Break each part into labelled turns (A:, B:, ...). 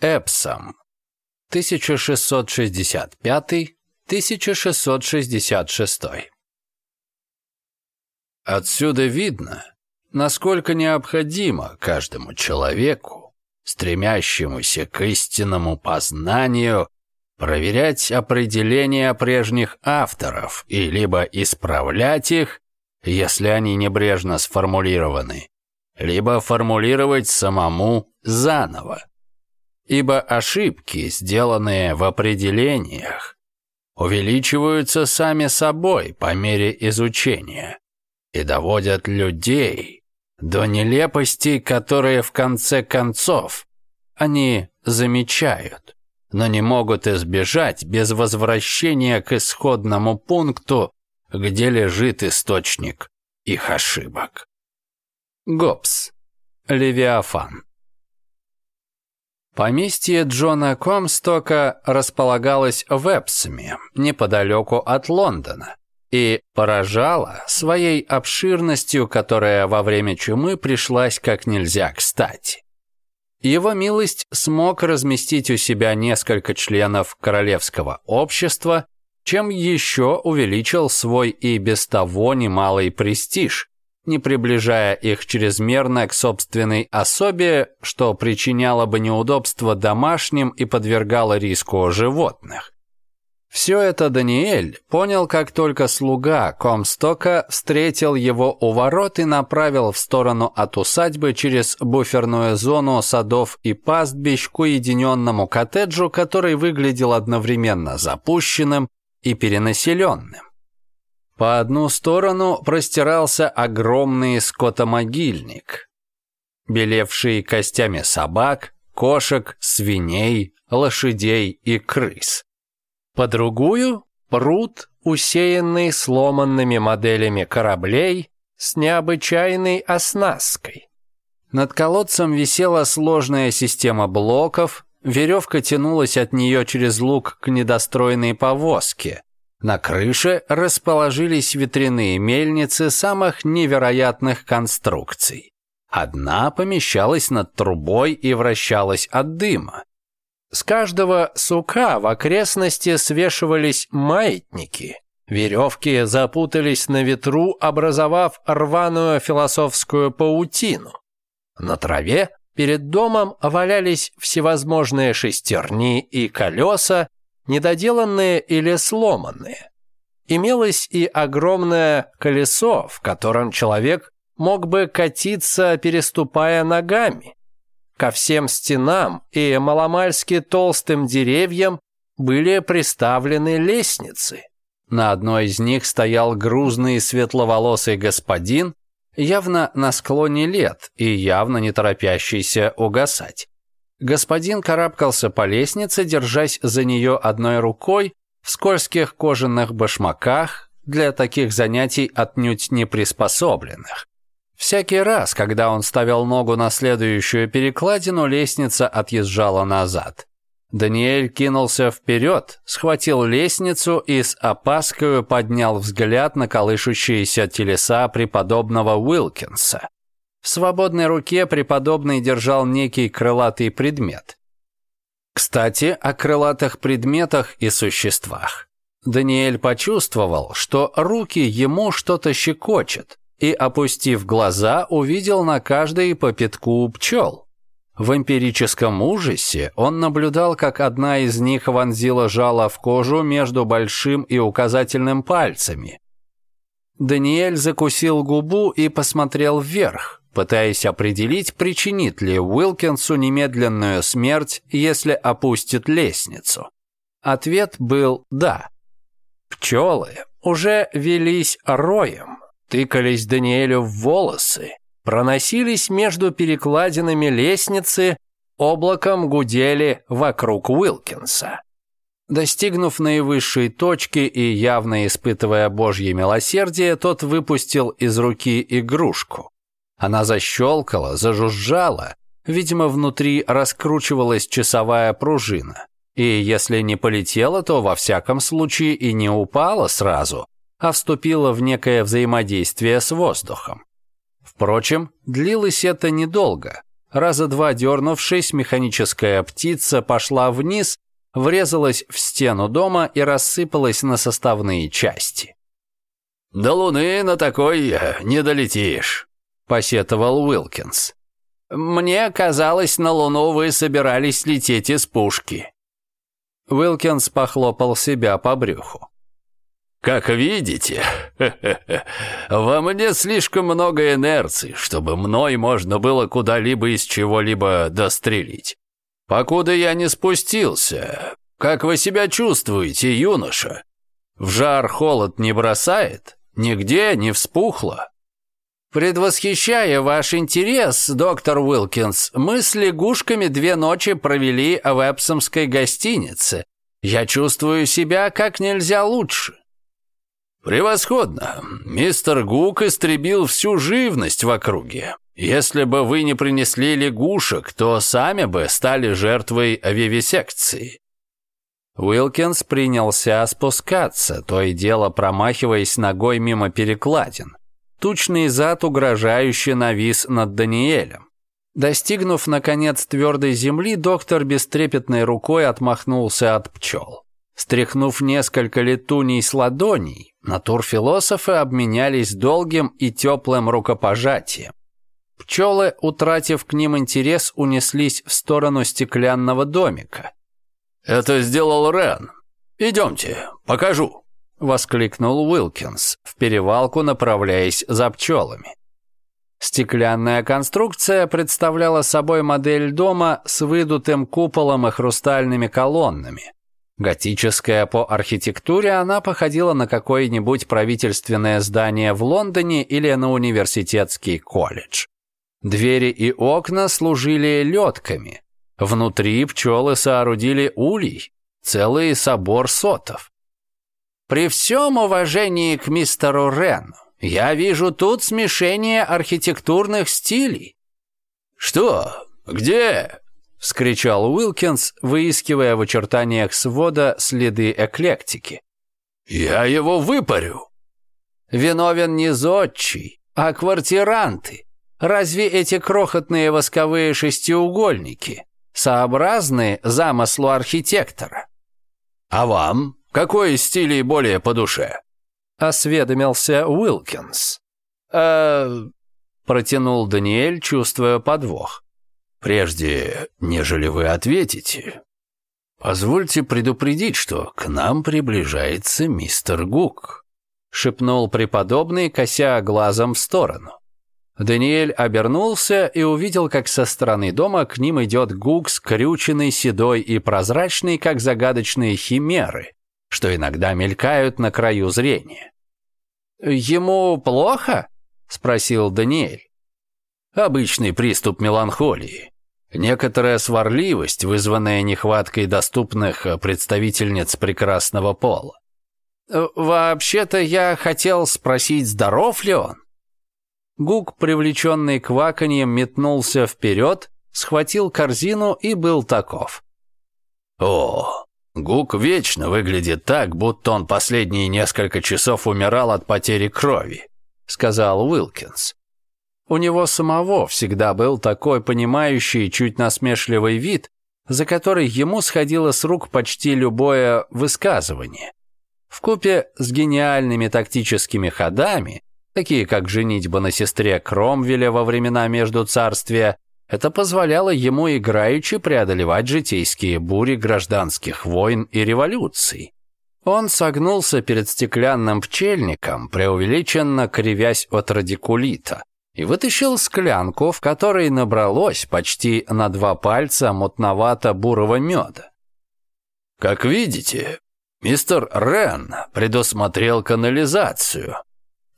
A: Эпсом. 1665-1666. Отсюда видно, насколько необходимо каждому человеку, стремящемуся к истинному познанию, проверять определения прежних авторов и либо исправлять их, если они небрежно сформулированы, либо формулировать самому заново ибо ошибки, сделанные в определениях, увеличиваются сами собой по мере изучения и доводят людей до нелепостей, которые в конце концов они замечают, но не могут избежать без возвращения к исходному пункту, где лежит источник их ошибок. Гоббс. Левиафан. Поместье Джона Комстока располагалось в Эпсме, неподалеку от Лондона, и поражало своей обширностью, которая во время чумы пришлась как нельзя кстати. Его милость смог разместить у себя несколько членов королевского общества, чем еще увеличил свой и без того немалый престиж, не приближая их чрезмерно к собственной особе, что причиняло бы неудобства домашним и подвергало риску животных. Все это Даниэль понял, как только слуга Комстока встретил его у ворот и направил в сторону от усадьбы через буферную зону садов и пастбищ к уединенному коттеджу, который выглядел одновременно запущенным и перенаселенным. По одну сторону простирался огромный скотомогильник, белевший костями собак, кошек, свиней, лошадей и крыс. По другую – пруд, усеянный сломанными моделями кораблей с необычайной оснасткой. Над колодцем висела сложная система блоков, веревка тянулась от нее через лук к недостроенной повозке – на крыше расположились ветряные мельницы самых невероятных конструкций. Одна помещалась над трубой и вращалась от дыма. С каждого сука в окрестности свешивались маятники. Веревки запутались на ветру, образовав рваную философскую паутину. На траве перед домом валялись всевозможные шестерни и колеса, недоделанные или сломанные. Имелось и огромное колесо, в котором человек мог бы катиться, переступая ногами. Ко всем стенам и маломальски толстым деревьям были приставлены лестницы. На одной из них стоял грузный светловолосый господин, явно на склоне лет и явно не торопящийся угасать. Господин карабкался по лестнице, держась за нее одной рукой, в скользких кожаных башмаках, для таких занятий отнюдь не приспособленных. Всякий раз, когда он ставил ногу на следующую перекладину, лестница отъезжала назад. Даниэль кинулся вперед, схватил лестницу и с опаской поднял взгляд на колышущиеся телеса преподобного Уилкинса. В свободной руке преподобный держал некий крылатый предмет. Кстати, о крылатых предметах и существах. Даниэль почувствовал, что руки ему что-то щекочет, и, опустив глаза, увидел на каждой по пятку пчел. В эмпирическом ужасе он наблюдал, как одна из них вонзила жало в кожу между большим и указательным пальцами. Даниэль закусил губу и посмотрел вверх пытаясь определить, причинит ли Уилкинсу немедленную смерть, если опустит лестницу. Ответ был «да». Пчелы уже велись роем, тыкались Даниэлю в волосы, проносились между перекладинами лестницы, облаком гудели вокруг Уилкинса. Достигнув наивысшей точки и явно испытывая божье милосердие, тот выпустил из руки игрушку. Она защелкала, зажужжала. Видимо, внутри раскручивалась часовая пружина. И если не полетела, то во всяком случае и не упала сразу, а вступила в некое взаимодействие с воздухом. Впрочем, длилось это недолго. Раза два дернувшись, механическая птица пошла вниз, врезалась в стену дома и рассыпалась на составные части.
B: «До Луны на такой э, не долетишь», посетовал Уилкинс.
A: «Мне казалось, на Луну вы собирались лететь из пушки». Уилкинс похлопал себя по брюху.
B: «Как видите, во мне слишком много инерции, чтобы мной можно было куда-либо из чего-либо дострелить. Покуда я не спустился, как вы себя чувствуете, юноша? В жар холод не бросает? Нигде не вспухло?»
A: Предвосхищая ваш интерес, доктор Уилкинс, мы с лягушками две ночи провели в Эпсомской гостинице. Я чувствую себя как нельзя лучше.
B: Превосходно. Мистер Гук истребил всю живность в округе. Если бы вы не принесли лягушек, то сами бы стали жертвой вивисекции.
A: Уилкинс принялся спускаться, то и дело промахиваясь ногой мимо перекладин. Тучный зад угрожающе навис над Даниэлем. Достигнув, наконец, твердой земли, доктор бестрепетной рукой отмахнулся от пчел. Стряхнув несколько летуней с ладоней, натурфилософы обменялись долгим и теплым рукопожатием. Пчелы, утратив к ним интерес, унеслись в сторону стеклянного домика.
B: «Это сделал Рен. Идемте, покажу».
A: — воскликнул Уилкинс, в перевалку направляясь за пчелами. Стеклянная конструкция представляла собой модель дома с выдутым куполом и хрустальными колоннами. Готическая по архитектуре, она походила на какое-нибудь правительственное здание в Лондоне или на университетский колледж. Двери и окна служили летками. Внутри пчелы соорудили улей, целый собор сотов. При всем уважении к мистеру Рену, я вижу тут смешение архитектурных стилей.
B: Что? Где? — вскричал Уилкинс, выискивая в очертаниях свода следы эклектики. «Я его выпарю!»
A: «Виновен не зодчий, а квартиранты. Разве эти крохотные восковые шестиугольники сообразны замыслу архитектора?»
B: «А вам?» Какой из стилей более по душе?»
A: Осведомился Уилкинс. «Э...» Протянул Даниэль, чувствуя подвох.
B: «Прежде, нежели вы ответите, позвольте предупредить, что к нам приближается мистер Гук»,
A: шепнул преподобный, кося глазом в сторону. Даниэль обернулся и увидел, как со стороны дома к ним идет Гук, скрюченный, седой и прозрачный, как загадочные химеры, что иногда мелькают на краю зрения. «Ему плохо?» — спросил Даниэль.
B: «Обычный приступ меланхолии. Некоторая сварливость, вызванная нехваткой доступных представительниц прекрасного пола.
A: «Вообще-то я хотел спросить, здоров ли он?» Гук, привлеченный кваканьем, метнулся вперед, схватил корзину и был таков.
B: «О, Гук вечно выглядит так, будто он последние несколько часов умирал от потери крови», — сказал Уилкинс.
A: У него самого всегда был такой понимающий, чуть насмешливый вид, за который ему сходило с рук почти любое высказывание. Вкупе с гениальными тактическими ходами, такие как женитьба на сестре Кромвеля во времена Междуцарствия, это позволяло ему играючи преодолевать житейские бури гражданских войн и революций. Он согнулся перед стеклянным пчельником, преувеличенно кривясь от радикулита, и вытащил склянку, в которой набралось почти на два пальца мутновато-бурого меда.
B: «Как видите, мистер Рен предусмотрел канализацию»,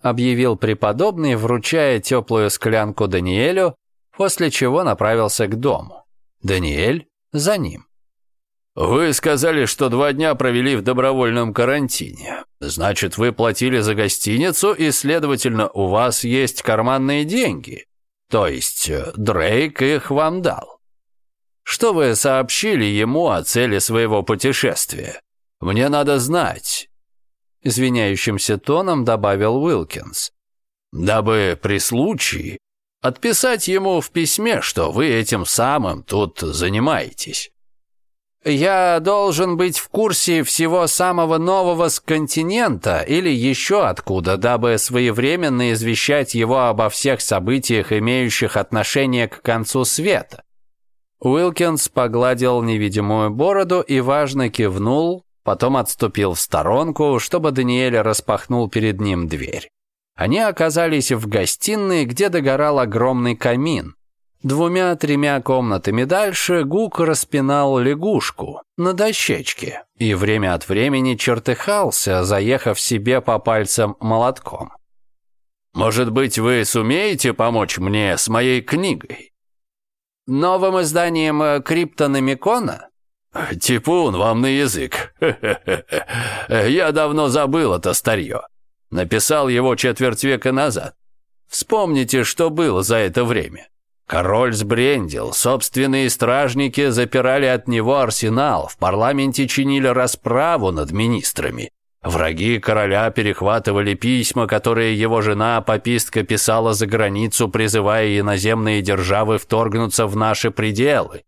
A: объявил преподобный, вручая теплую склянку Даниэлю, после чего направился к дому. Даниэль за ним.
B: «Вы сказали, что два дня провели в добровольном карантине. Значит, вы платили за гостиницу, и, следовательно, у вас есть карманные деньги. То есть э, Дрейк их вам дал. Что вы сообщили ему о цели своего путешествия? Мне надо знать».
A: Извиняющимся тоном добавил Уилкинс.
B: «Дабы при случае Отписать ему в письме, что вы этим самым тут занимаетесь.
A: Я должен быть в курсе всего самого нового с континента или еще откуда, дабы своевременно извещать его обо всех событиях, имеющих отношение к концу света. Уилкинс погладил невидимую бороду и важно кивнул, потом отступил в сторонку, чтобы Даниэль распахнул перед ним дверь. Они оказались в гостиной, где догорал огромный камин. Двумя-тремя комнатами дальше Гук распинал лягушку на дощечке и время от времени чертыхался, заехав себе по пальцам молотком.
B: «Может быть, вы сумеете помочь мне с моей книгой?»
A: «Новым изданием э, Криптономикона?»
B: «Типун вам на язык. Я давно забыл это старье. Написал его четверть века назад. Вспомните, что было за это время. Король сбрендил, собственные стражники запирали от него арсенал, в парламенте чинили расправу над министрами. Враги короля перехватывали письма, которые его жена, попистка, писала за границу, призывая иноземные державы вторгнуться в наши пределы.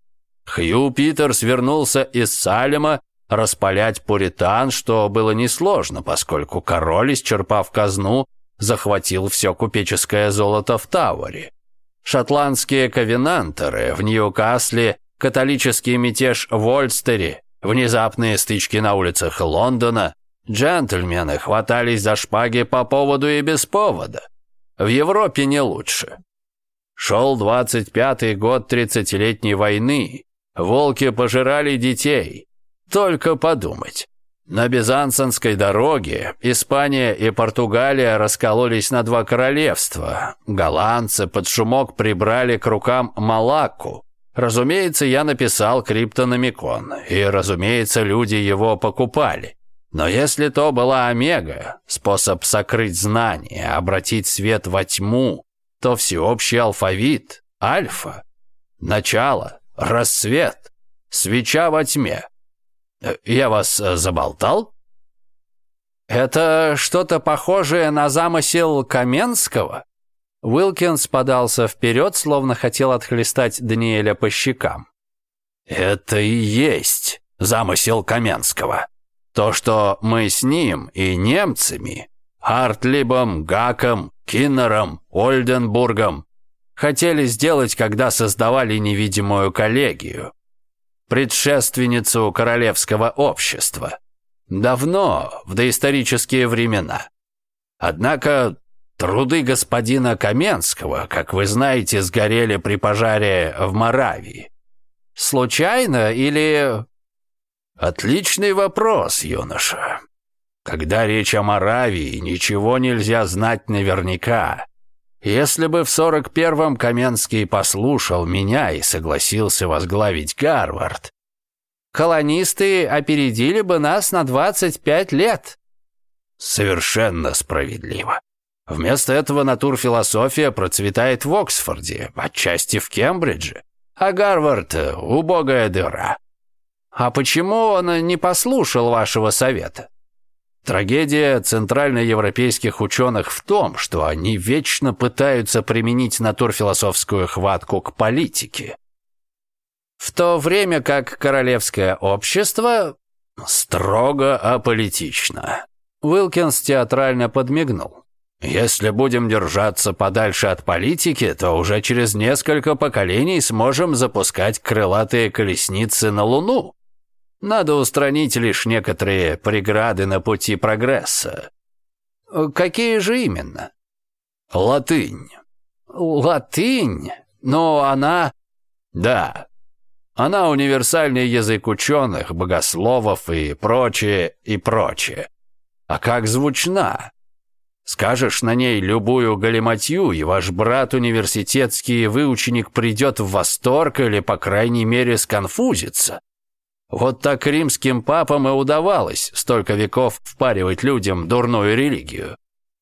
B: Хью Питерс вернулся из Салема Распалять пуритан, что было несложно, поскольку король, исчерпав казну, захватил все купеческое золото в Тауэре. Шотландские ковенантеры в Ньюкасле, католический мятеж в Ольстере, внезапные стычки на улицах Лондона, джентльмены хватались за шпаги по поводу и без повода. В Европе не лучше. Шел 25-й год тридцатилетней войны. Волки пожирали детей. Только подумать. На Бизансонской дороге Испания и Португалия раскололись на два королевства. Голландцы под шумок прибрали к рукам Малакку. Разумеется, я написал криптономикон, и, разумеется, люди его покупали. Но если то была Омега, способ сокрыть знание, обратить свет во тьму, то всеобщий алфавит – Альфа. Начало – рассвет, свеча во тьме – Э, я вас э, заболтал?
A: Это что-то похожее на замысел Каменского? Уилкинс подался вперед, словно хотел отхлестать Даниэля по щекам.
B: Это и есть замысел Каменского. То, что мы с ним и немцами, Артлибом, Гаком, Киннером, Ольденбургом хотели сделать, когда создавали невидимую коллегию предшественницу королевского общества. Давно, в доисторические времена. Однако труды господина Каменского, как вы знаете, сгорели при пожаре в Моравии.
A: Случайно или...
B: Отличный вопрос, юноша. Когда речь о Моравии, ничего нельзя знать наверняка. Если бы в 41-м Каменский послушал меня и согласился возглавить Гарвард,
A: колонисты опередили бы нас на 25 лет.
B: Совершенно справедливо. Вместо этого натурфилософия процветает в Оксфорде, отчасти в Кембридже, а Гарвард – убогая дыра.
A: А почему он не послушал вашего совета?
B: Трагедия центральноевропейских ученых в том, что они вечно пытаются применить натурфилософскую хватку к политике.
A: В то время как королевское общество
B: строго аполитично.
A: Уилкинс театрально подмигнул.
B: Если будем держаться подальше от политики, то уже через несколько поколений сможем запускать крылатые колесницы на Луну. Надо устранить лишь некоторые преграды на пути прогресса.
A: Какие же именно?
B: Латынь.
A: Латынь? Но она...
B: Да. Она универсальный язык ученых, богословов и прочее, и прочее. А как звучна? Скажешь на ней любую галиматью, и ваш брат университетский выученик придет в восторг или, по крайней мере, сконфузится. Вот так римским папам и удавалось столько веков впаривать людям дурную религию.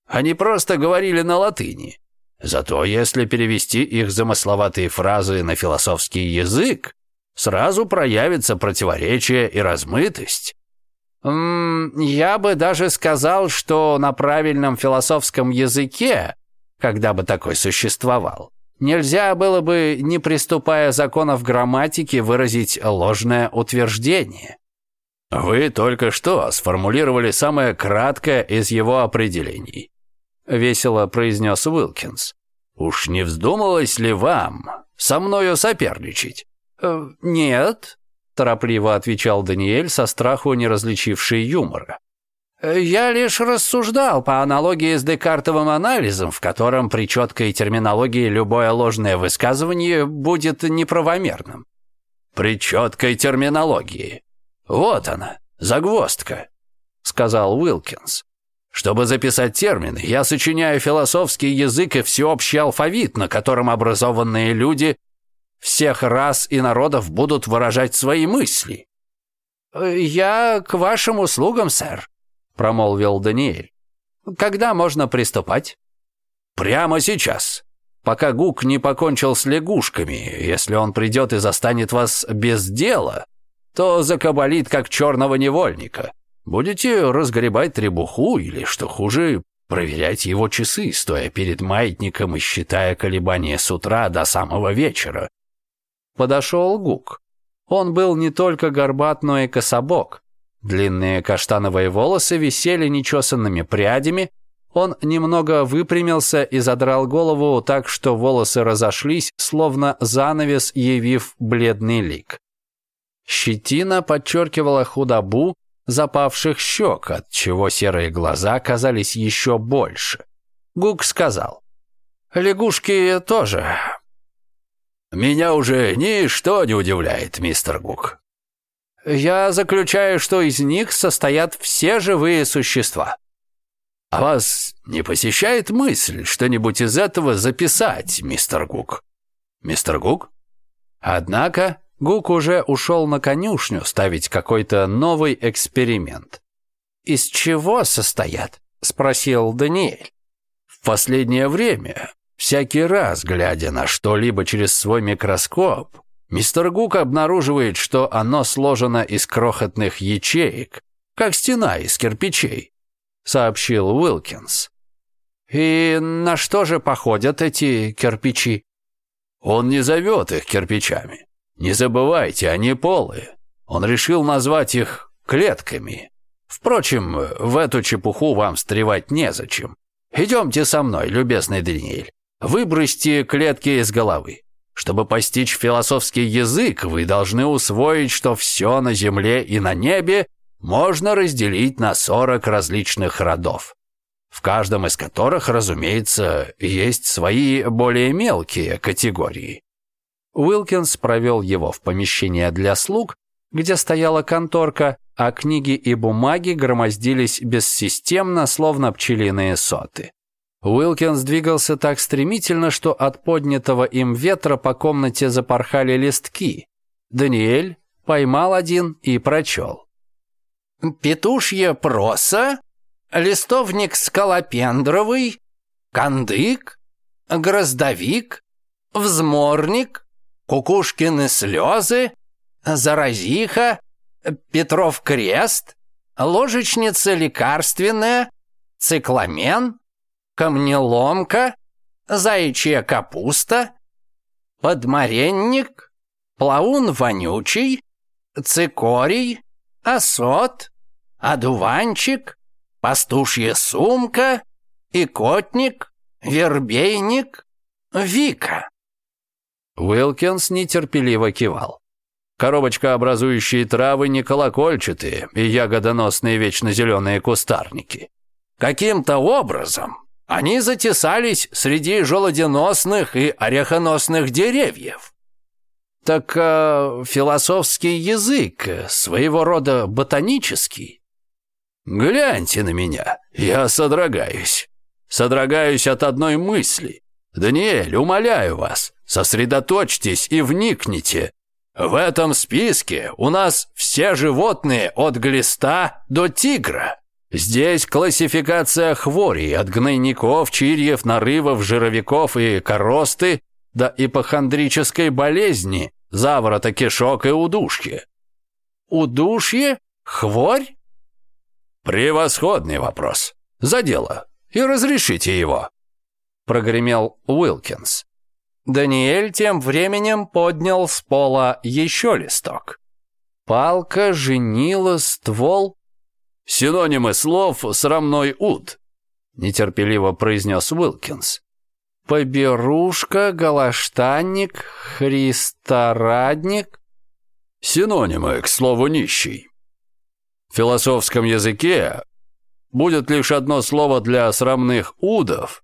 B: Они просто говорили на латыни. Зато если перевести их замысловатые фразы на философский язык, сразу проявится противоречие и размытость.
A: М я бы даже сказал, что на правильном философском языке, когда бы такой существовал, Нельзя было бы, не приступая законов грамматики, выразить ложное утверждение.
B: Вы только что сформулировали самое краткое из его определений, весело произнес Уилкинс. Уж не вздумалось ли вам со мною соперничать?
A: Э, «Нет», – торопливо отвечал Даниэль, со страху не различивший юмора. Э, я лишь рассуждал по аналогии с декартовым анализом, в котором при четкой терминологии любое ложное высказывание будет неправомерным.
B: При четкой терминологии. Вот она, загвоздка, сказал Уилкинс. Чтобы записать термины, я сочиняю философский язык и всеобщий алфавит, на котором образованные люди всех рас и народов будут выражать свои мысли.
A: Э, я к вашим услугам, сэр, промолвил Даниэль. «Когда можно приступать?»
B: «Прямо сейчас, пока Гук не покончил с лягушками. Если он придет и застанет вас без дела, то закабалит, как черного невольника. Будете разгребать требуху или, что хуже, проверять его часы, стоя перед маятником и считая колебания с утра до самого вечера».
A: Подошел Гук. Он был не только горбат, но и кособок. Длинные каштановые волосы висели нечесанными прядями. Он немного выпрямился и задрал голову так, что волосы разошлись, словно занавес, явив бледный лик. Щетина подчеркивала худобу запавших щек, от чего серые глаза казались еще больше. Гук сказал, «Лягушки тоже».
B: «Меня уже ничто не удивляет, мистер Гук»,
A: я заключаю, что из них состоят все живые существа.
B: А вас не посещает мысль что-нибудь из этого записать, мистер Гук? Мистер Гук?
A: Однако Гук уже ушел на конюшню ставить какой-то новый эксперимент. «Из чего состоят?» – спросил Даниэль.
B: «В последнее время Всякий раз, глядя на что-либо через свой микроскоп, Мистер Гук обнаруживает, что оно сложено из крохотных ячеек, как стена из кирпичей, сообщил Уилкинс.
A: И на что же походят эти кирпичи?
B: Он не зовет их кирпичами. Не забывайте, они полы. Он решил назвать их клетками. Впрочем, в эту чепуху вам встревать незачем. Идемте со мной, любезный Даниэль. Выбросьте клетки из головы. Чтобы постичь философский язык, вы должны усвоить, что все на земле и на небе можно разделить на 40 различных родов, в каждом из которых, разумеется, есть свои более мелкие категории.
A: Уилкинс провел его в помещение для слуг, где стояла конторка, а книги и бумаги громоздились бессистемно, словно пчелиные соты. Уилкинс двигался так стремительно, что от поднятого им ветра по комнате запорхали листки. Даниэль поймал один и прочел. «Петушье проса, листовник скалопендровый, кандык, гроздовик, взморник, кукушкины слезы, заразиха, Петров крест, ложечница лекарственная, цикламен, камнеломка, заячья капуста, подмаренник, плаун вонючий, цикорий, осот, одуванчик, пастушья сумка, икотник, вербейник, вика.
B: Уилкинс нетерпеливо кивал. Коробочка, образующие травы, не колокольчатые и ягодоносные вечно зеленые кустарники. Каким-то образом они затесались среди желуденосных и орехоносных деревьев.
A: Так э, философский язык, э, своего рода ботанический.
B: Гляньте на меня, я содрогаюсь. Содрогаюсь от одной мысли. Даниэль, умоляю вас, сосредоточьтесь и вникните. В этом списке у нас все животные от глиста до тигра. Здесь классификация хворей от гнойников, чирьев, нарывов, жировиков и коросты до ипохондрической болезни, заворота кишок и удушья.
A: Удушье? Хворь?
B: Превосходный вопрос. За дело. И разрешите его. Прогремел Уилкинс.
A: Даниэль тем временем поднял с пола еще листок. Палка женила ствол
B: Синонимы слов «срамной ут», — нетерпеливо произнес Уилкинс.
A: «Поберушка, галаштанник, христорадник».
B: Синонимы, к слову, нищий. В философском языке будет лишь одно слово для срамных удов,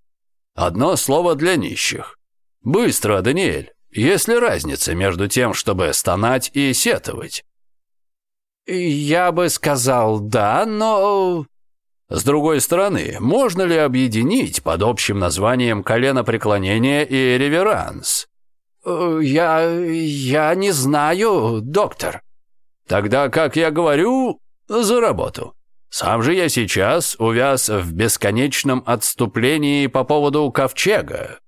B: одно слово для нищих. Быстро, Даниэль, есть ли разница между тем, чтобы стонать и сетовать?
A: «Я бы сказал да, но...»
B: С другой стороны, можно ли объединить под общим названием коленопреклонение и реверанс?
A: Э, «Я... я не знаю, доктор».
B: «Тогда, как я говорю, за работу. Сам же я сейчас увяз в бесконечном отступлении по поводу ковчега».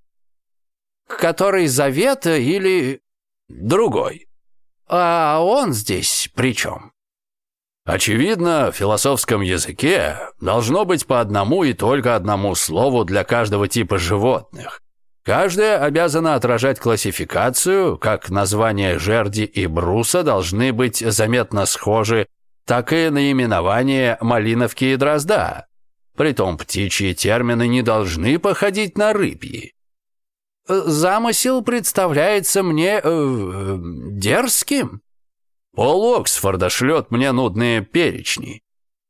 A: «Который завета или...»
B: «Другой».
A: «А он здесь при чем?»
B: Очевидно, в философском языке должно быть по одному и только одному слову для каждого типа животных. Каждое обязано отражать классификацию, как названия жерди и бруса должны быть заметно схожи, так и наименование малиновки и дрозда. Притом птичьи термины не должны походить на рыбьи.
A: Э, замысел представляется мне э, э дерзким,
B: Пол Оксфорда шлет мне нудные перечни.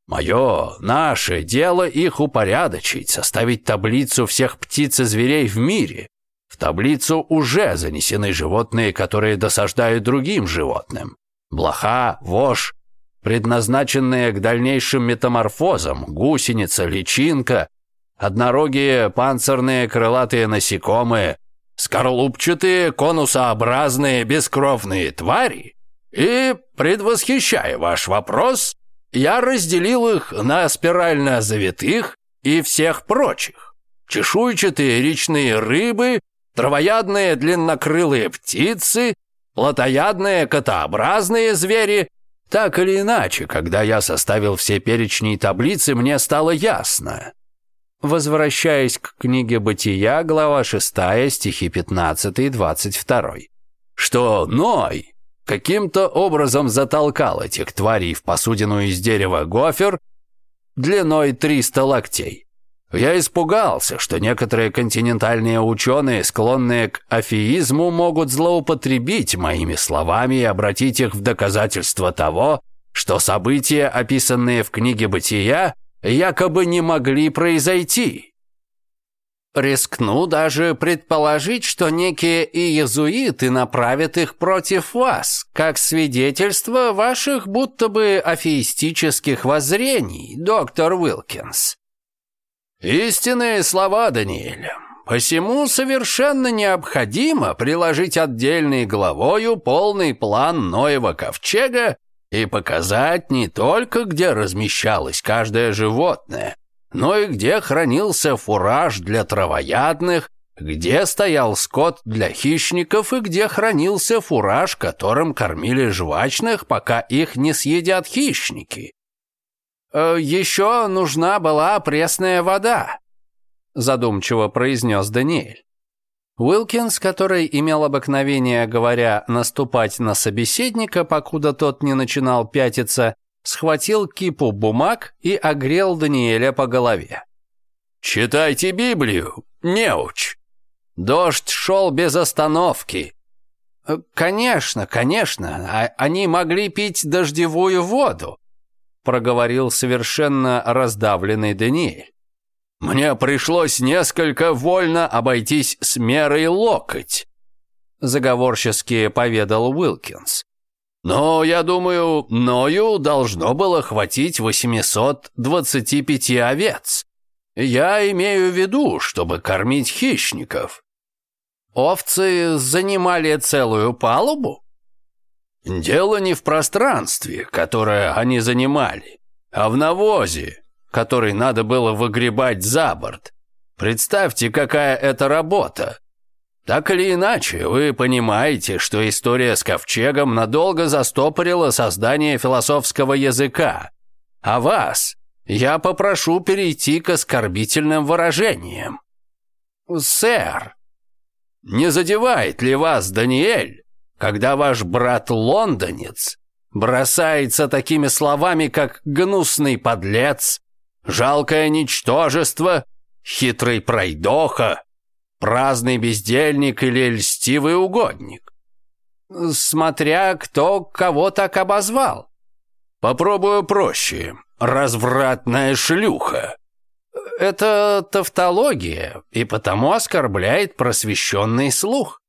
B: Мое, наше дело их упорядочить, составить таблицу всех птиц и зверей в мире. В таблицу уже занесены животные, которые досаждают другим животным. Блоха, вошь, предназначенные к дальнейшим метаморфозам, гусеница, личинка, однорогие панцирные крылатые насекомые, скорлупчатые, конусообразные бескровные твари и, предвосхищая ваш вопрос, я разделил их на спирально завитых и всех прочих. Чешуйчатые речные рыбы, травоядные длиннокрылые птицы, плотоядные котообразные звери. Так или иначе, когда я составил все перечни и таблицы, мне стало ясно.
A: Возвращаясь к книге «Бытия», глава 6, стихи 15 и 22,
B: что Ной каким-то образом затолкал этих тварей в посудину из дерева гофер длиной 300 локтей. Я испугался, что некоторые континентальные ученые, склонные к афеизму, могут злоупотребить моими словами и обратить их в доказательство того, что события, описанные в книге «Бытия», якобы не могли произойти.
A: Рискну даже предположить, что некие иезуиты направят их против вас, как свидетельство ваших будто бы афеистических воззрений, доктор Уилкинс.
B: Истинные слова, Даниэль. Посему совершенно необходимо приложить отдельной главою полный план Ноева ковчега и показать не только, где размещалось каждое животное – но и где хранился фураж для травоядных, где стоял скот для хищников и где хранился фураж, которым кормили жвачных, пока их не съедят хищники.
A: «Э, «Еще нужна была пресная вода», – задумчиво произнес Даниэль. Уилкинс, который имел обыкновение, говоря, наступать на собеседника, покуда тот не начинал пятиться, схватил кипу бумаг и огрел Даниэля по голове.
B: «Читайте Библию, неуч!» Дождь шел без остановки.
A: «Э, «Конечно, конечно, а, они могли пить дождевую воду», проговорил совершенно раздавленный Даниэль.
B: «Мне пришлось несколько вольно обойтись с мерой локоть», заговорчески поведал Уилкинс. Но, я думаю, Ною должно было хватить 825 овец. Я имею в виду, чтобы кормить хищников.
A: Овцы занимали целую палубу?
B: Дело не в пространстве, которое они занимали, а в навозе, который надо было выгребать за борт. Представьте, какая это работа. Так или иначе, вы понимаете, что история с ковчегом надолго застопорила создание философского языка. А вас я попрошу перейти к оскорбительным выражениям.
A: Сэр,
B: не задевает ли вас Даниэль, когда ваш брат-лондонец бросается такими словами, как «гнусный подлец», «жалкое ничтожество», «хитрый пройдоха», Праздный бездельник или льстивый угодник?
A: Смотря кто кого так обозвал.
B: Попробую проще. Развратная шлюха.
A: Это тавтология, и потому оскорбляет просвещенный слух.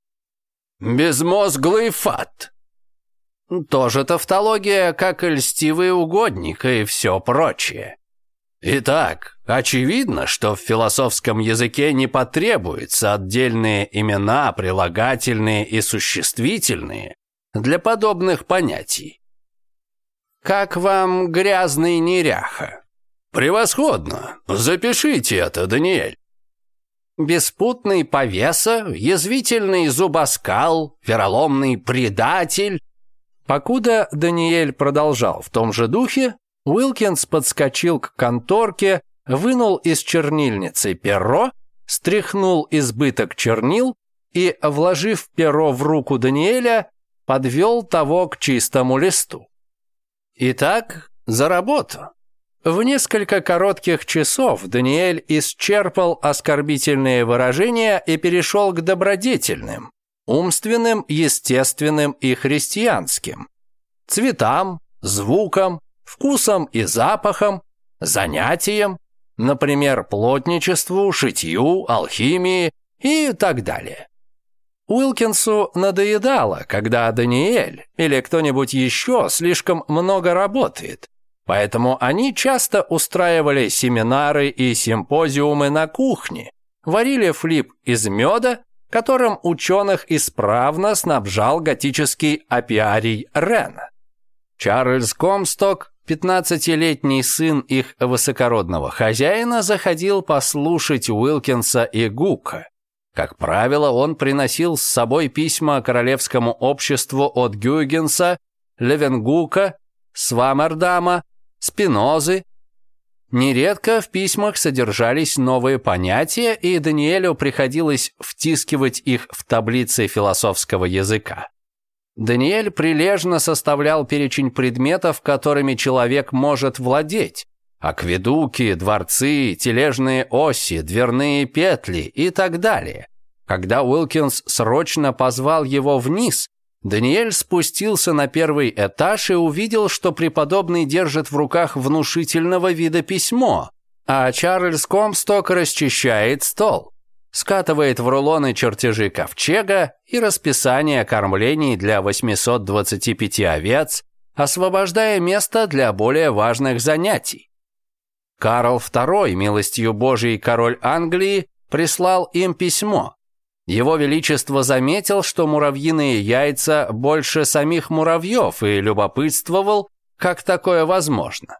B: Безмозглый фат.
A: Тоже тавтология, как и льстивый угодник и все прочее.
B: Итак, Очевидно, что в философском языке не потребуются отдельные имена, прилагательные и существительные для подобных понятий.
A: Как вам грязный неряха?
B: Превосходно! Запишите это, Даниэль.
A: Беспутный повеса, язвительный зубоскал, вероломный предатель. Покуда Даниэль продолжал в том же духе, Уилкинс подскочил к конторке, вынул из чернильницы перо, стряхнул избыток чернил и, вложив перо в руку Даниэля, подвел того к чистому листу. Итак, за работу. В несколько коротких часов Даниэль исчерпал оскорбительные выражения и перешел к добродетельным, умственным, естественным и христианским, цветам, звукам, вкусам и запахам, занятиям, Например, плотничеству, шитью, алхимии и так далее. Уилкинсу надоедало, когда Даниэль или кто-нибудь еще слишком много работает, поэтому они часто устраивали семинары и симпозиумы на кухне, варили флип из меда, которым ученых исправно снабжал готический опиарий Рена. Чарльз Комсток Пятнадцатилетний сын их высокородного хозяина заходил послушать Уилкинса и Гука. Как правило, он приносил с собой письма королевскому обществу от Гюйгенса, Левенгука, Свамердама, Спинозы. Нередко в письмах содержались новые понятия, и Даниэлю приходилось втискивать их в таблицы философского языка. Даниэль прилежно составлял перечень предметов, которыми человек может владеть. Акведуки, дворцы, тележные оси, дверные петли и так далее. Когда Уилкинс срочно позвал его вниз, Даниэль спустился на первый этаж и увидел, что преподобный держит в руках внушительного вида письмо, а Чарльз Комсток расчищает стол скатывает в рулоны чертежи ковчега и расписание кормлений для 825 овец, освобождая место для более важных занятий. Карл II, милостью Божией король Англии, прислал им письмо. Его Величество заметил, что муравьиные яйца больше самих муравьев и любопытствовал, как такое возможно.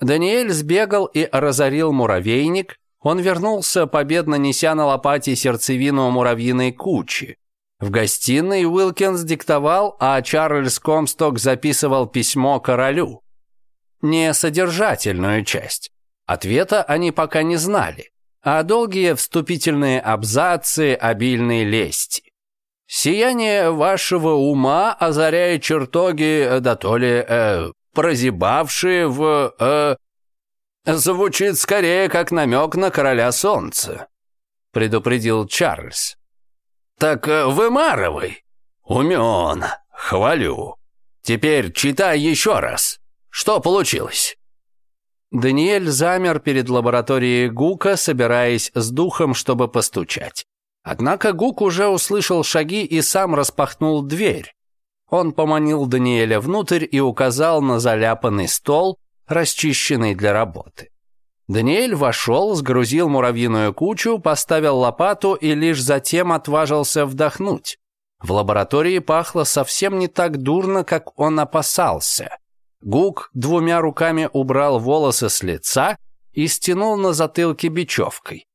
A: Даниэль сбегал и разорил муравейник, он вернулся, победно неся на лопате сердцевину муравьиной кучи. В гостиной Уилкинс диктовал, а Чарльз Комсток записывал письмо королю. Не содержательную часть. Ответа они пока не знали, а долгие вступительные абзацы обильной лести. «Сияние вашего ума озаряет чертоги, э, да то ли э, прозябавшие в э, звучит скорее как намек на короля солнца», — предупредил Чарльз. «Так э, вымарывай. Умен, хвалю. Теперь читай еще раз. Что получилось?» Даниэль замер перед лабораторией Гука, собираясь с духом, чтобы постучать. Однако Гук уже услышал шаги и сам распахнул дверь. Он поманил Даниэля внутрь и указал на заляпанный стол, расчищенный для работы. Даниэль вошел, сгрузил муравьиную кучу, поставил лопату и лишь затем отважился вдохнуть. В лаборатории пахло совсем не так дурно, как он опасался. Гук двумя руками убрал волосы с лица и стянул на затылке бечевкой.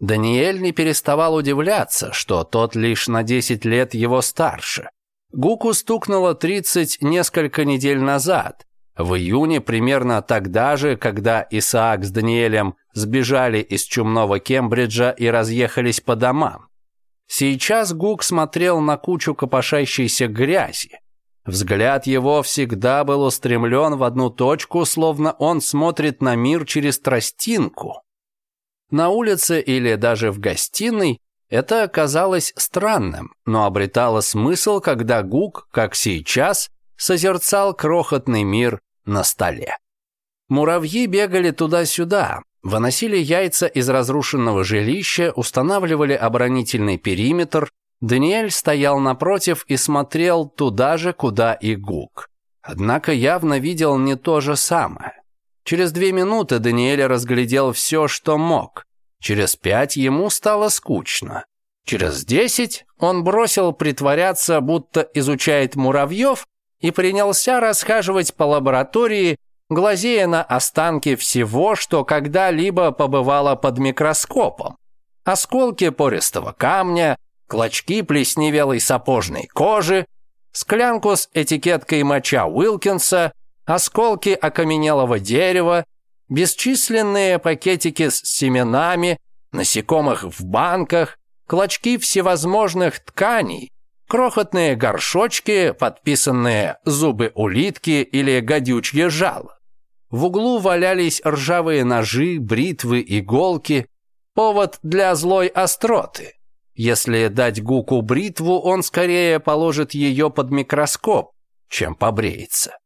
A: Даниэль не переставал удивляться, что тот лишь на 10 лет его старше. Гуку стукнуло 30 несколько недель назад, в июне, примерно тогда же, когда Исаак с Даниэлем сбежали из чумного Кембриджа и разъехались по домам. Сейчас Гук смотрел на кучу копошащейся грязи. Взгляд его всегда был устремлен в одну точку, словно он смотрит на мир через тростинку. На улице или даже в гостиной это казалось странным, но обретало смысл, когда Гук, как сейчас, созерцал крохотный мир на столе. Муравьи бегали туда-сюда, выносили яйца из разрушенного жилища, устанавливали оборонительный периметр. Даниэль стоял напротив и смотрел туда же, куда и Гук. Однако явно видел не то же самое. Через две минуты Даниэль разглядел все, что мог. Через пять ему стало скучно. Через десять он бросил притворяться, будто изучает муравьев, и принялся расхаживать по лаборатории, глазея на останки всего, что когда-либо побывало под микроскопом. Осколки пористого камня, клочки плесневелой сапожной кожи, склянку с этикеткой моча Уилкинса, осколки окаменелого дерева, бесчисленные пакетики с семенами, насекомых в банках, клочки всевозможных тканей, крохотные горшочки, подписанные зубы улитки или гадючье жало. В углу валялись ржавые ножи, бритвы, иголки. Повод для злой остроты. Если дать Гуку бритву, он скорее положит ее под микроскоп, чем побреется.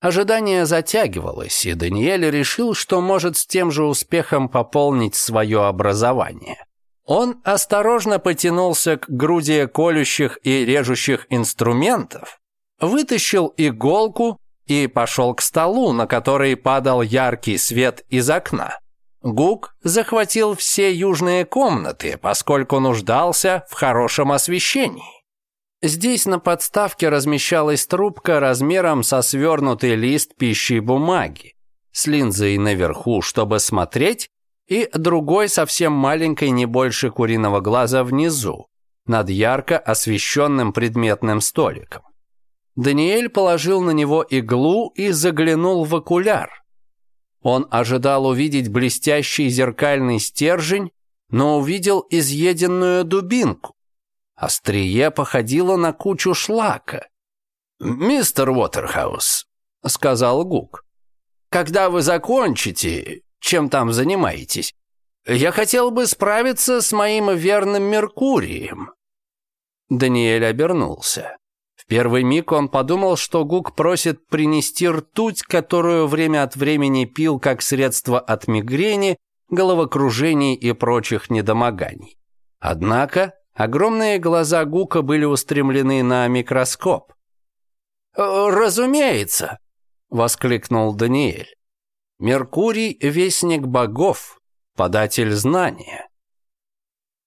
A: Ожидание затягивалось, и Даниэль решил, что может с тем же успехом пополнить свое образование. Он осторожно потянулся к груди колющих и режущих инструментов, вытащил иголку и пошел к столу, на который падал яркий свет из окна. Гук захватил все южные комнаты, поскольку нуждался в хорошем освещении. Здесь на подставке размещалась трубка размером со свернутый лист пищей бумаги с линзой наверху, чтобы смотреть, и другой совсем маленькой, не больше куриного глаза внизу, над ярко освещенным предметным столиком. Даниэль положил на него иглу и заглянул в окуляр. Он ожидал увидеть блестящий зеркальный стержень, но увидел изъеденную дубинку. Острие походило на кучу шлака. «Мистер Уотерхаус», — сказал Гук, — «когда вы закончите, чем там занимаетесь. Я хотел бы справиться с моим верным Меркурием». Даниэль обернулся. В первый миг он подумал, что Гук просит принести ртуть, которую время от времени пил как средство от мигрени, головокружений и прочих недомоганий. Однако огромные глаза Гука были устремлены на микроскоп. «Э, «Разумеется!» — воскликнул Даниэль. Меркурий – вестник богов, податель знания.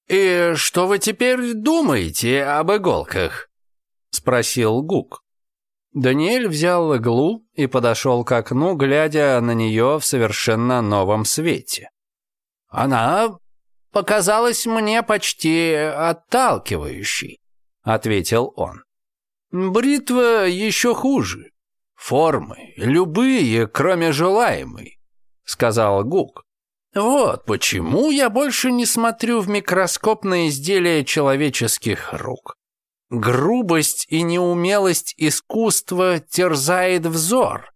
A: «И что вы теперь думаете об иголках?» – спросил Гук. Даниэль взял иглу и подошел к окну, глядя на нее в совершенно новом свете. «Она показалась мне почти отталкивающей», — ответил он. «Бритва еще хуже. Формы, любые, кроме желаемой, сказал Гук. Вот почему я больше не смотрю в микроскоп на изделия человеческих рук. Грубость и неумелость искусства терзает взор.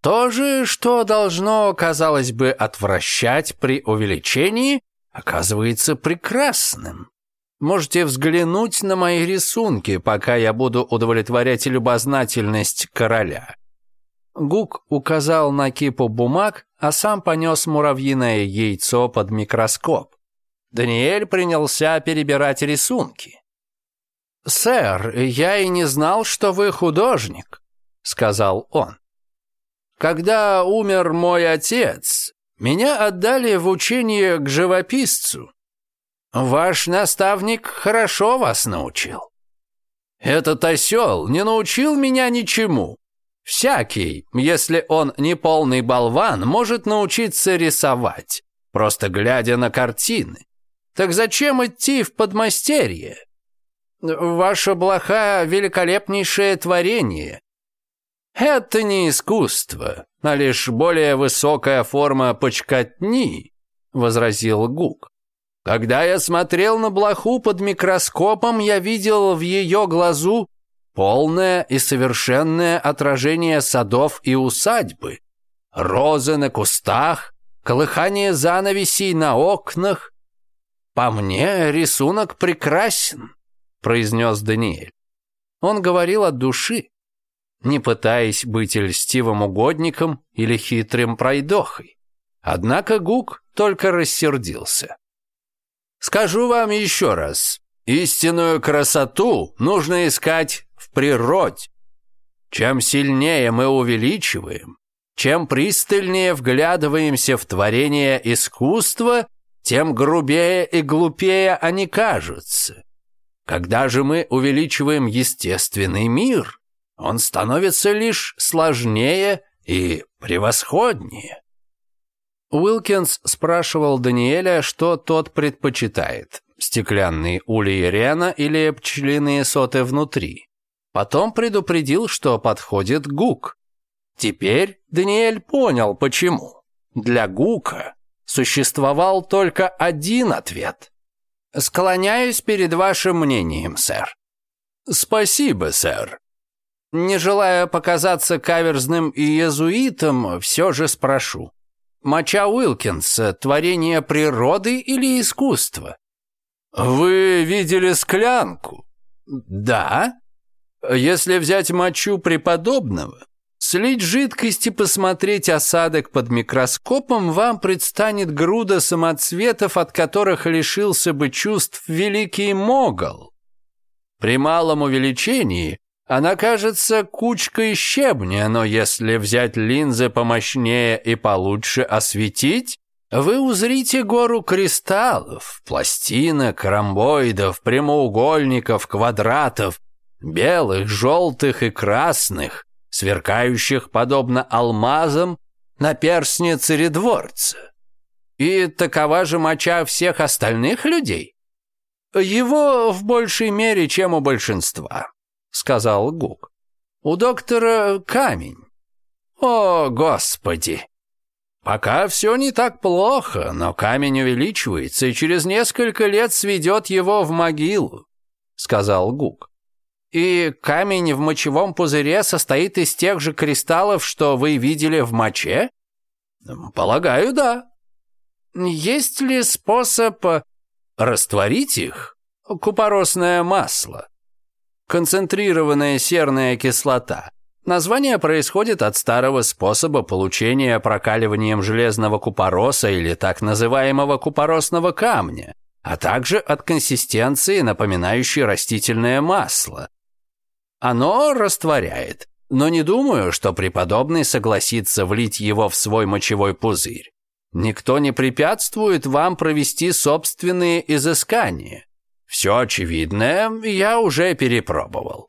A: То же, что должно, казалось бы, отвращать при увеличении, оказывается прекрасным. Можете взглянуть на мои рисунки, пока я буду удовлетворять любознательность короля. Гук указал на кипу бумаг, а сам понес муравьиное яйцо под микроскоп. Даниэль принялся перебирать рисунки. «Сэр, я и не знал, что вы художник», — сказал он. «Когда умер мой отец, меня отдали в учение к живописцу. Ваш наставник хорошо вас научил. Этот осел не научил меня ничему, Всякий, если он не полный болван, может научиться рисовать, просто глядя на картины. Так зачем идти в подмастерье? Ваша блоха – великолепнейшее творение. Это не искусство, а лишь более высокая форма почкотни, возразил Гук. Когда я смотрел на блоху под микроскопом, я видел в ее глазу полное и совершенное отражение садов и усадьбы, розы на кустах, колыхание занавесей на окнах. «По мне рисунок прекрасен», — произнес Даниэль. Он говорил от души, не пытаясь быть льстивым угодником или хитрым пройдохой. Однако Гук только рассердился. «Скажу вам еще раз, истинную красоту нужно искать в природе. Чем сильнее мы увеличиваем, чем пристальнее вглядываемся в творение искусства, тем грубее и глупее они кажутся. Когда же мы увеличиваем естественный мир, он становится лишь сложнее и превосходнее. Уилкинс спрашивал Даниэля, что тот предпочитает – стеклянные ульи Рена или пчелиные соты внутри. Потом предупредил, что подходит Гук. Теперь Даниэль понял, почему. Для Гука существовал только один ответ. «Склоняюсь перед вашим мнением, сэр». «Спасибо, сэр». Не желая показаться каверзным и иезуитом, все же спрошу. «Моча Уилкинс – творение природы или искусства?» «Вы видели склянку?» «Да», если взять мочу преподобного, слить жидкость и посмотреть осадок под микроскопом, вам предстанет груда самоцветов, от которых лишился бы чувств великий могол. При малом увеличении она кажется кучкой щебня, но если взять линзы помощнее и получше осветить, вы узрите гору кристаллов, пластинок, ромбоидов, прямоугольников, квадратов, белых, желтых и красных, сверкающих подобно алмазам на перстне царедворца. И такова же моча всех остальных людей? Его в большей мере, чем у большинства, сказал Гук. У доктора камень. О, Господи! Пока все не так плохо, но камень увеличивается и через несколько лет сведет его в могилу, сказал Гук. И камень в мочевом пузыре состоит из тех же кристаллов, что вы видели в моче? Полагаю, да. Есть ли способ э, растворить их? Купоросное масло. Концентрированная серная кислота. Название происходит от старого способа получения прокаливанием железного купороса или так называемого купоросного камня, а также от консистенции, напоминающей растительное масло, оно растворяет, но не думаю, что преподобный согласится влить его в свой мочевой пузырь. Никто не препятствует вам провести собственные изыскания. Все очевидное я уже перепробовал.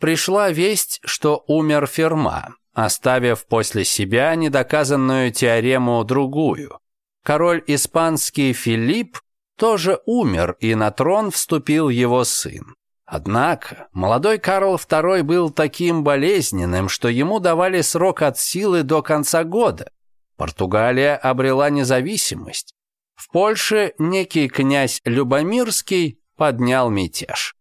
A: Пришла весть, что умер Ферма, оставив после себя недоказанную теорему другую. Король испанский Филипп тоже умер, и на трон вступил его сын. Однако молодой Карл II был таким болезненным, что ему давали срок от силы до конца года. Португалия обрела независимость. В Польше некий князь Любомирский поднял мятеж.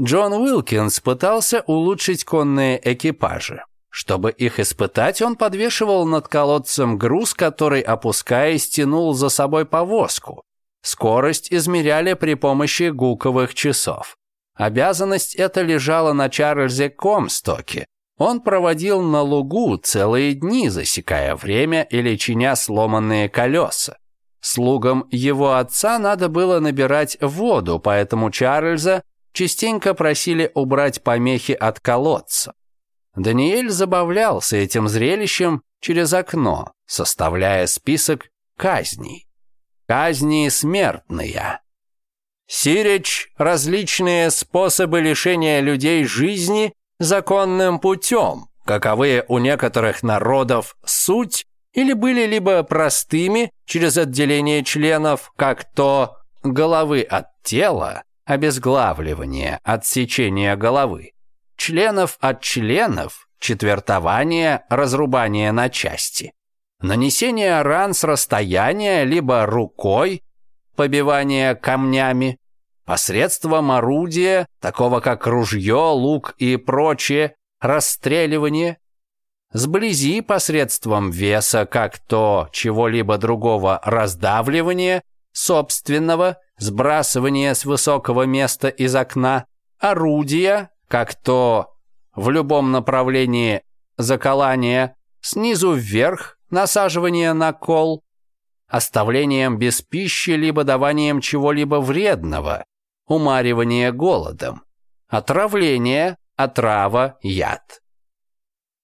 A: Джон Уилкинс пытался улучшить конные экипажи. Чтобы их испытать, он подвешивал над колодцем груз, который, опускаясь, тянул за собой повозку. Скорость измеряли при помощи гуковых часов. Обязанность эта лежала на Чарльзе Комстоке. Он проводил на лугу целые дни, засекая время или чиня сломанные колеса. Слугам его отца надо было набирать воду, поэтому Чарльза частенько просили убрать помехи от колодца. Даниэль забавлялся этим зрелищем через окно, составляя список казней. Казни смертные. Сирич различные способы лишения людей жизни законным путем, каковые у некоторых народов суть или были либо простыми через отделение членов, как то головы от тела, обезглавливание, отсечение головы, членов от членов, четвертование, разрубание на части, нанесение ран с расстояния либо рукой, побивание камнями, а средством орудия, такого как ружье, лук и прочее, расстреливание, сблизи посредством веса как то чего-либо другого раздавливания, собственного, сбрасывания с высокого места из окна, орудия, как то в любом направлении заколания снизу вверх насаживание на кол, оставлением без пищи либо даванием чего-либо вредного, умаривание голодом, отравление, отрава, яд.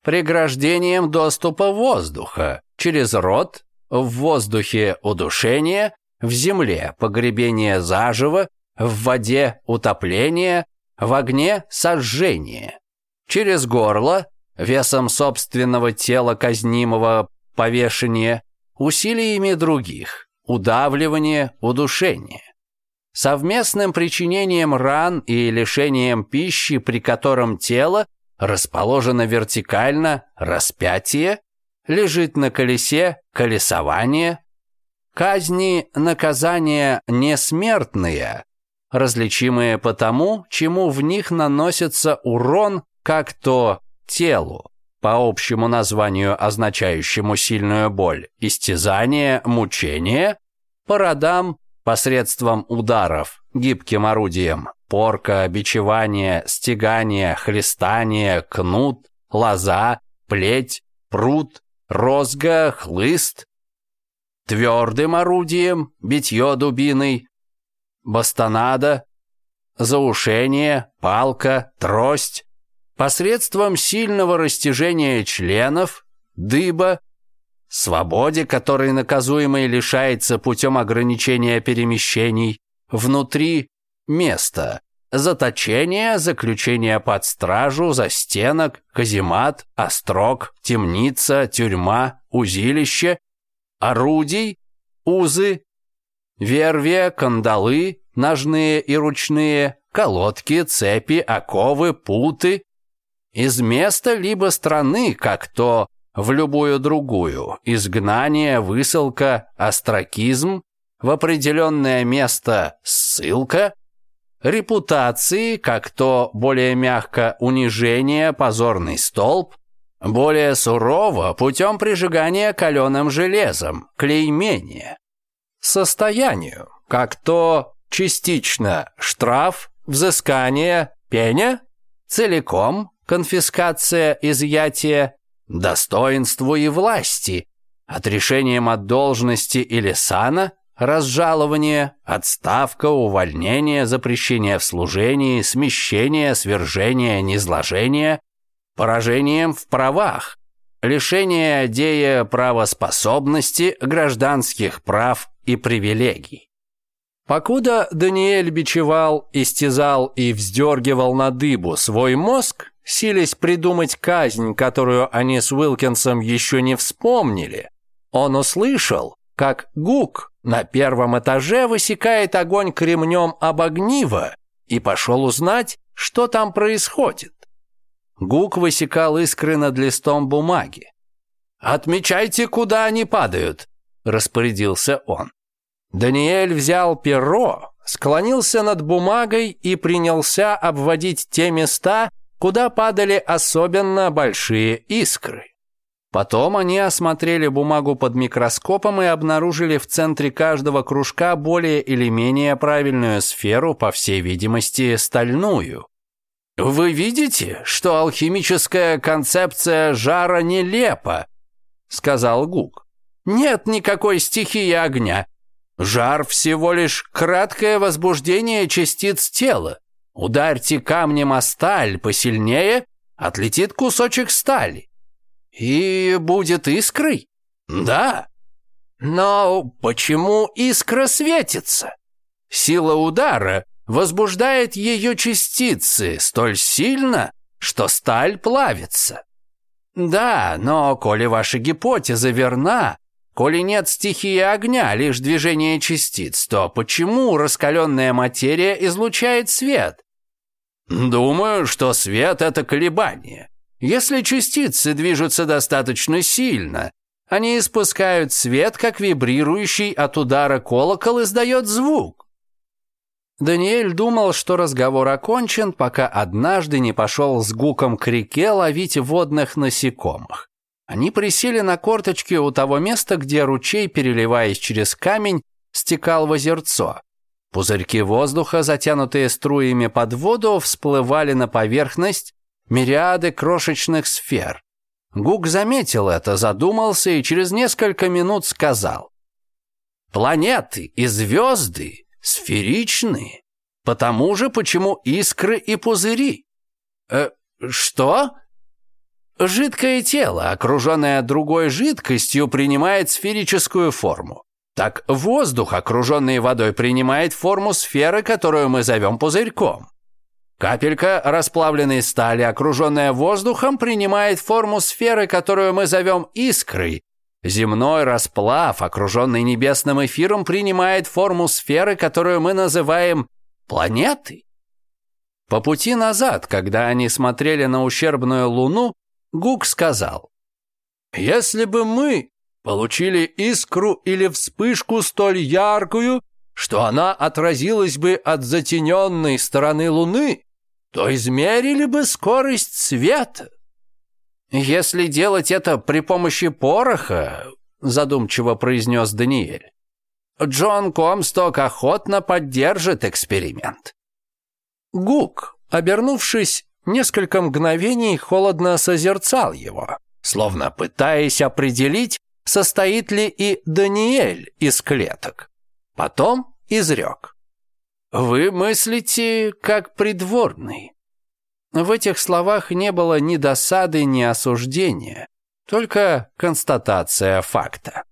A: Преграждением доступа воздуха через рот, в воздухе удушение, в земле погребение заживо, в воде утопление, в огне сожжение. Через горло, весом собственного тела казнимого повешение, усилиями других, удавливание, удушение совместным причинением ран и лишением пищи, при котором тело расположено вертикально, распятие, лежит на колесе, колесование. Казни наказания несмертные, различимые потому чему в них наносится урон, как то телу, по общему названию, означающему сильную боль, истязание, мучение, по родам, посредством ударов, гибким орудием, порка, бичевание, стегание, хлестание, кнут, лоза, плеть, прут, розга, хлыст, твердым орудием, битье дубиной, бастонада, заушение, палка, трость, посредством сильного растяжения членов, дыба, свободе, которой наказуемый лишается путем ограничения перемещений, внутри места, заточение, заключение под стражу, за стенок каземат, острог, темница, тюрьма, узилище, орудий, узы, вервия, кандалы, ножные и ручные, колодки, цепи, оковы, путы, из места либо страны, как то в любую другую, изгнание, высылка, остракизм, в определенное место ссылка, репутации, как то более мягко унижение, позорный столб, более сурово путем прижигания каленым железом, клеймение, состоянию, как то частично штраф, взыскание, пеня, целиком конфискация, изъятие, достоинству и власти, отрешением от должности или сана, разжалование, отставка, увольнение, запрещение в служении, смещение, свержение, низложение, поражением в правах, лишение идея правоспособности, гражданских прав и привилегий. Покуда Даниэль бичевал, истязал и вздергивал на дыбу свой мозг, сились придумать казнь, которую они с Уилкинсом еще не вспомнили, он услышал, как Гук на первом этаже высекает огонь кремнем об огниво и пошел узнать, что там происходит. Гук высекал искры над листом бумаги. «Отмечайте, куда они падают», – распорядился он. Даниэль взял перо, склонился над бумагой и принялся обводить те места, куда падали особенно большие искры. Потом они осмотрели бумагу под микроскопом и обнаружили в центре каждого кружка более или менее правильную сферу, по всей видимости, стальную. Вы видите, что алхимическая концепция жара нелепа, сказал Гук. Нет никакой стихии огня. Жар всего лишь краткое возбуждение частиц тела. Ударьте камнем о сталь посильнее, отлетит кусочек стали. И будет искрой? Да. Но почему искра светится? Сила удара возбуждает ее частицы столь сильно, что сталь плавится. Да, но коли ваша гипотеза верна, коли нет стихии огня, лишь движение частиц, то почему раскаленная материя излучает свет? Думаю, что свет – это колебание. Если частицы движутся достаточно сильно, они испускают свет, как вибрирующий от удара колокол издает звук. Даниэль думал, что разговор окончен, пока однажды не пошел с Гуком к реке ловить водных насекомых. Они присели на корточки у того места, где ручей, переливаясь через камень, стекал в озерцо. Пузырьки воздуха, затянутые струями под воду, всплывали на поверхность мириады крошечных сфер. Гук заметил это, задумался и через несколько минут сказал. «Планеты и звезды сферичны, потому же почему искры и пузыри?» «Э, что?» Жидкое тело, окруженное другой жидкостью, принимает сферическую форму так воздух, окруженный водой, принимает форму сферы, которую мы зовем пузырьком. Капелька расплавленной стали, окруженная воздухом, принимает форму сферы, которую мы зовем искрой. Земной расплав, окруженный небесным эфиром, принимает форму сферы, которую мы называем планетой. По пути назад, когда они смотрели на ущербную Луну, Гук сказал, «Если бы мы получили искру или вспышку столь яркую, что она отразилась бы от затененной стороны Луны, то измерили бы скорость света. Если делать это при помощи пороха, задумчиво произнес Даниэль, Джон Комсток охотно поддержит эксперимент. Гук, обернувшись, несколько мгновений холодно созерцал его, словно пытаясь определить, состоит ли и Даниэль из клеток. Потом изрек. «Вы мыслите, как придворный». В этих словах не было ни досады, ни осуждения, только констатация факта.